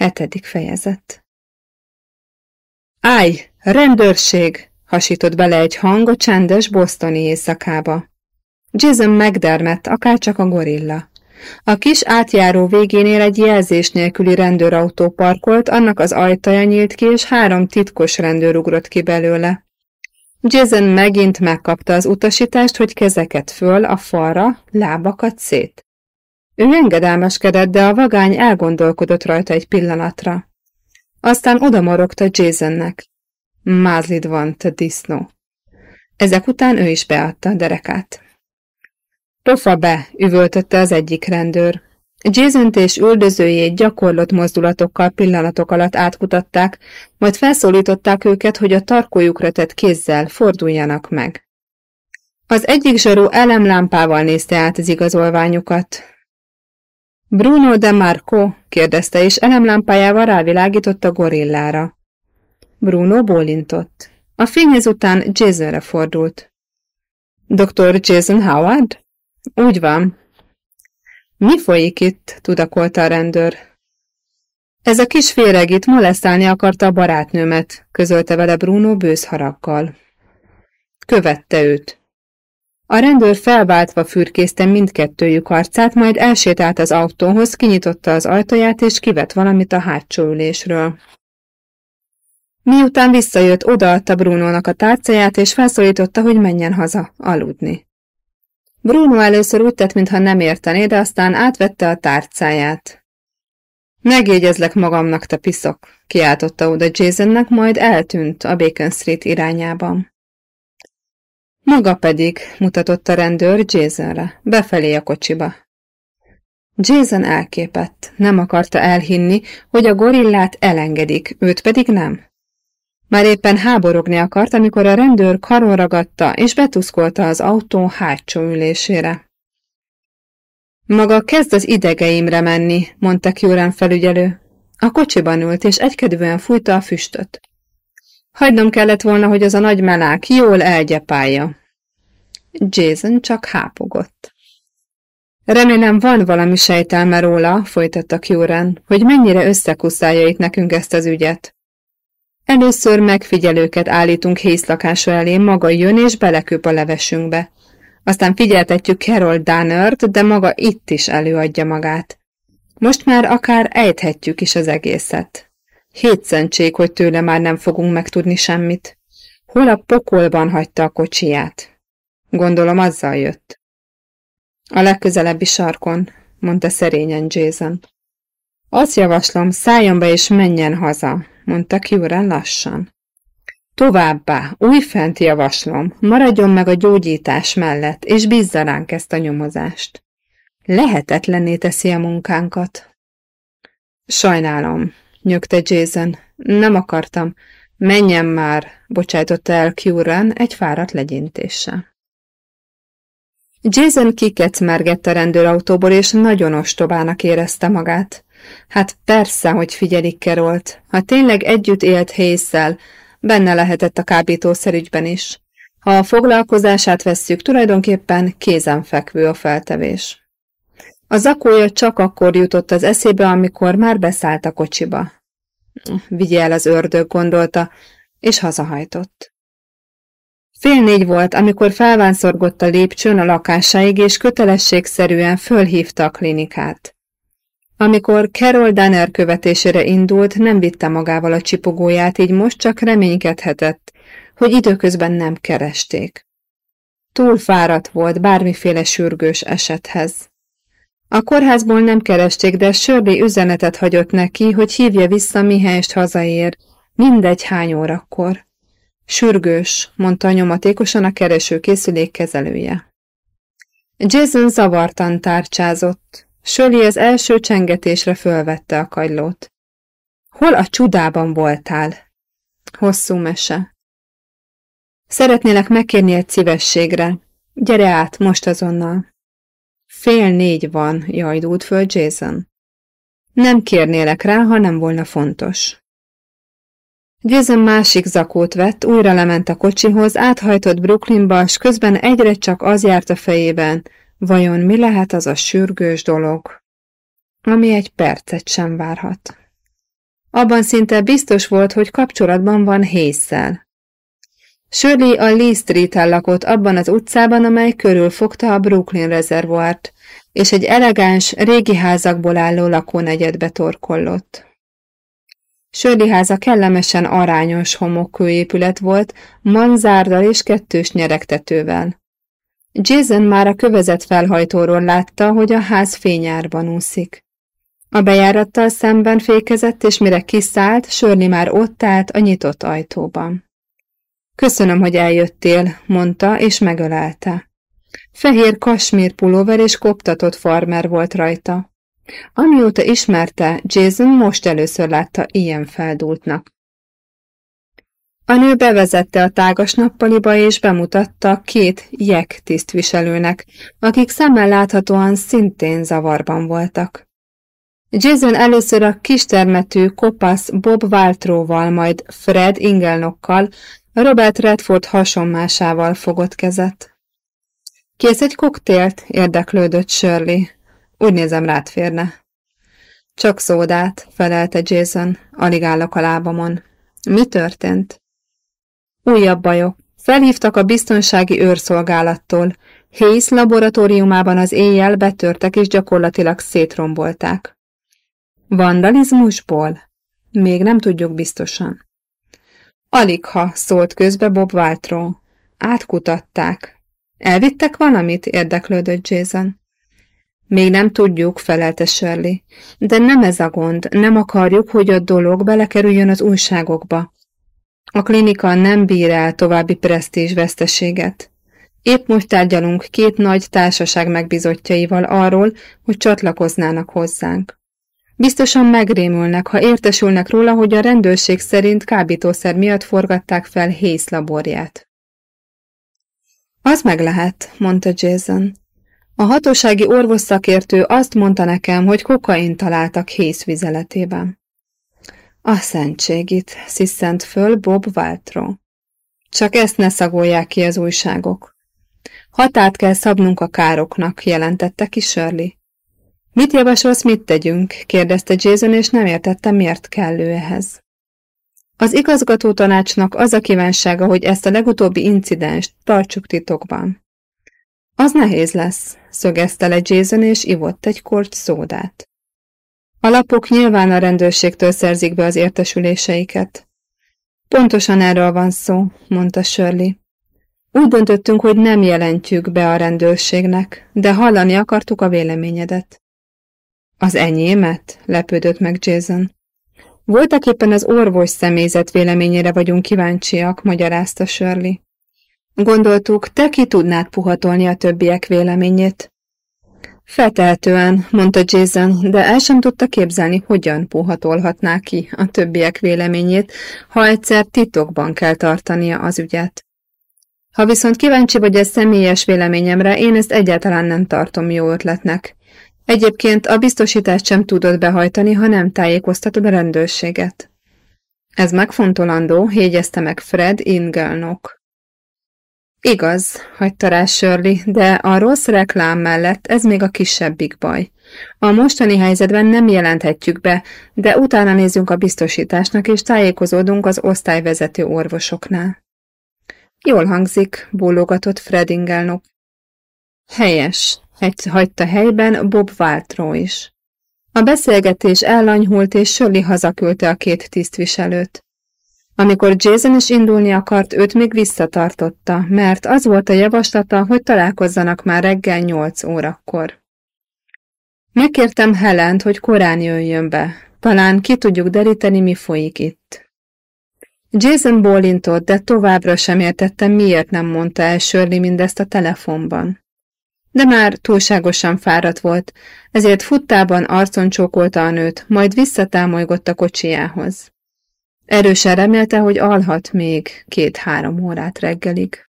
Hetedik fejezet Állj, rendőrség! hasított bele egy hang a csendes bosztoni éjszakába. Jason McDermott, akárcsak a gorilla. A kis átjáró végénél egy jelzés nélküli rendőrautó parkolt, annak az ajtaja nyílt ki, és három titkos rendőr ugrott ki belőle. Jason megint megkapta az utasítást, hogy kezeket föl a falra, lábakat szét. Ő engedelmeskedett, de a vagány elgondolkodott rajta egy pillanatra. Aztán odamorogta Jasonnek. Mázlid van, te disznó. Ezek után ő is beadta a derekát. Pofa be, üvöltötte az egyik rendőr. jason és üldözőjét gyakorlott mozdulatokkal pillanatok alatt átkutatták, majd felszólították őket, hogy a tarkójukra tett kézzel forduljanak meg. Az egyik zsaró elemlámpával nézte át az igazolványukat. Bruno de Marco? kérdezte, és elemlámpájával rávilágított a gorillára. Bruno bólintott. A fény ezután Jasonre fordult. Dr. Jason Howard? Úgy van. Mi folyik itt? tudakolta a rendőr. Ez a kis féreg itt molesztálni akarta a barátnőmet, közölte vele Bruno bősz haraggal. Követte őt. A rendőr felváltva fürkészte mindkettőjük arcát, majd elsétált az autóhoz, kinyitotta az ajtaját és kivett valamit a hátsó ülésről. Miután visszajött, odaadta Brunónak a tárcáját, és felszólította, hogy menjen haza, aludni. Bruno először úgy tett, mintha nem értené, de aztán átvette a tárcáját. Megjegyezlek magamnak, te piszok, kiáltotta oda Jasonnek, majd eltűnt a Bacon Street irányában. Maga pedig, mutatott a rendőr Jasonre, befelé a kocsiba. Jason elképett, nem akarta elhinni, hogy a gorillát elengedik, őt pedig nem. Már éppen háborogni akart, amikor a rendőr karon ragadta és betuszkolta az autó hátsó ülésére. Maga kezd az idegeimre menni, mondta Kjórán felügyelő. A kocsiban ült, és egykedvűen fújta a füstöt. Hagynom kellett volna, hogy az a nagy melák jól elgyepálja. Jason csak hápogott. Remélem van valami sejtelme róla, folytatta Kjórán, hogy mennyire összekuszálja itt nekünk ezt az ügyet. Először megfigyelőket állítunk hészlakása elé, maga jön és beleköp a levesünkbe. Aztán figyeltetjük Carol Dannert, de maga itt is előadja magát. Most már akár ejthetjük is az egészet. Hétszentség, hogy tőle már nem fogunk megtudni semmit. Hol a pokolban hagyta a kocsiját? Gondolom azzal jött. A legközelebbi sarkon, mondta szerényen Jason. Azt javaslom, szálljon be és menjen haza mondta Kjúren lassan. Továbbá, újfent javaslom, maradjon meg a gyógyítás mellett, és bízza ránk ezt a nyomozást. Lehetetlenné teszi a munkánkat. Sajnálom, nyögte Jason. Nem akartam. Menjen már, bocsájtotta el Kjúren egy fáradt legyintéssel. Jason kikecmergett a rendőrautóból, és nagyon ostobának érezte magát. Hát persze, hogy figyelik Kerolt. Ha tényleg együtt élt Hészszel, benne lehetett a kábítószerügyben is. Ha a foglalkozását vesszük, tulajdonképpen kézenfekvő a feltevés. A zakója csak akkor jutott az eszébe, amikor már beszállt a kocsiba. Vigye el az ördög, gondolta, és hazahajtott. Fél négy volt, amikor felvánszorgott a lépcsőn a lakásáig, és kötelességszerűen fölhívta a klinikát. Amikor Carol Danner követésére indult, nem vitte magával a csipogóját, így most csak reménykedhetett, hogy időközben nem keresték. Túl fáradt volt bármiféle sürgős esethez. A kórházból nem keresték, de Shirley üzenetet hagyott neki, hogy hívja vissza, mihelyest hazaér, mindegy hány órakor. Sürgős, mondta nyomatékosan a kereső készülék kezelője. Jason zavartan tárcsázott. Söli az első csengetésre fölvette a kagylót. Hol a csudában voltál? Hosszú mese. Szeretnélek megkérni egy szívességre. Gyere át, most azonnal. Fél négy van, jajdult föl Jason. Nem kérnélek rá, ha nem volna fontos. Jason másik zakót vett, újra lement a kocsihoz, áthajtott Brooklynba, s közben egyre csak az járt a fejében, Vajon mi lehet az a sürgős dolog, ami egy percet sem várhat? Abban szinte biztos volt, hogy kapcsolatban van Hészszel. Shirley a Lee Street-en lakott abban az utcában, amely körülfogta a Brooklyn rezervoárt, és egy elegáns, régi házakból álló lakónegyedbe torkollott. Shirley háza kellemesen arányos homokkőépület volt, manzárdal és kettős nyeregtetővel. Jason már a kövezet felhajtóról látta, hogy a ház fényárban úszik. A bejárattal szemben fékezett, és mire kiszállt, Shirley már ott állt a nyitott ajtóban. Köszönöm, hogy eljöttél, mondta, és megölelte. Fehér kasmír pulóver és koptatott farmer volt rajta. Amióta ismerte, Jason most először látta ilyen feldúltnak. A nő bevezette a tágas nappaliba és bemutatta két jek tisztviselőnek, akik szemmel láthatóan szintén zavarban voltak. Jason először a kistermetű kopasz Bob Waltróval, majd Fred Ingelnokkal, Robert Redford hasonmásával fogott kezet. Kész egy koktélt? érdeklődött Shirley. Úgy nézem, rád férne. Csak szódát, felelte Jason, alig állok a lábamon. Mi történt? Újabb bajok. Felhívtak a biztonsági őrszolgálattól. Hayes laboratóriumában az éjjel betörtek és gyakorlatilag szétrombolták. Vandalizmusból? Még nem tudjuk biztosan. Aligha, szólt közbe Bob Waltró. Átkutatták. Elvittek valamit? érdeklődött Jason. Még nem tudjuk, felelte Shirley. De nem ez a gond, nem akarjuk, hogy a dolog belekerüljön az újságokba. A klinika nem bír el további presztízs veszteséget. Épp most tárgyalunk két nagy társaság megbizottjaival arról, hogy csatlakoznának hozzánk. Biztosan megrémülnek, ha értesülnek róla, hogy a rendőrség szerint kábítószer miatt forgatták fel Hész laborját. Az meg lehet, mondta Jason. A hatósági orvosszakértő azt mondta nekem, hogy kokain találtak Hész vizeletében. A szentségit, sziszent föl Bob Waltro. Csak ezt ne szagolják ki az újságok. Hatát kell szabnunk a károknak, jelentette ki Shirley. Mit javasolsz, mit tegyünk? kérdezte Jason, és nem értette, miért kellő ehhez. Az igazgató tanácsnak az a kívánsága, hogy ezt a legutóbbi incidenst tartsuk titokban. Az nehéz lesz, szögezte le Jason, és ivott egy korty szódát. A lapok nyilván a rendőrségtől szerzik be az értesüléseiket. Pontosan erről van szó, mondta Shirley. Úgy döntöttünk, hogy nem jelentjük be a rendőrségnek, de hallani akartuk a véleményedet. Az enyémet? lepődött meg Jason. Voltak éppen az orvos személyzet véleményére vagyunk kíváncsiak, magyarázta Shirley. Gondoltuk, te ki tudnád puhatolni a többiek véleményét. Feltehetően, mondta Jason, de el sem tudta képzelni, hogyan puhatolhatná ki a többiek véleményét, ha egyszer titokban kell tartania az ügyet. Ha viszont kíváncsi vagy a személyes véleményemre, én ezt egyáltalán nem tartom jó ötletnek. Egyébként a biztosítást sem tudod behajtani, ha nem tájékoztatod a rendőrséget. Ez megfontolandó, hégyezte meg Fred Ingelnok. Igaz, hagyta rá Shirley, de a rossz reklám mellett ez még a kisebbik baj. A mostani helyzetben nem jelenthetjük be, de utána nézzünk a biztosításnak, és tájékozódunk az osztályvezető orvosoknál. Jól hangzik, bólogatott Fred Ingelnok. Helyes, egy hagyta helyben Bob Waltró is. A beszélgetés ellanyhult, és Shirley hazaküldte a két tisztviselőt. Amikor Jason is indulni akart, őt még visszatartotta, mert az volt a javaslata, hogy találkozzanak már reggel nyolc órakor. Megkértem Helent, hogy korán jöjjön be. Talán ki tudjuk deríteni, mi folyik itt. Jason bólintott, de továbbra sem értette, miért nem mondta el Shirley mindezt a telefonban. De már túlságosan fáradt volt, ezért futtában arcon csókolta a nőt, majd visszatámolygott a kocsijához. Erősen remélte, hogy alhat még két-három órát reggelig.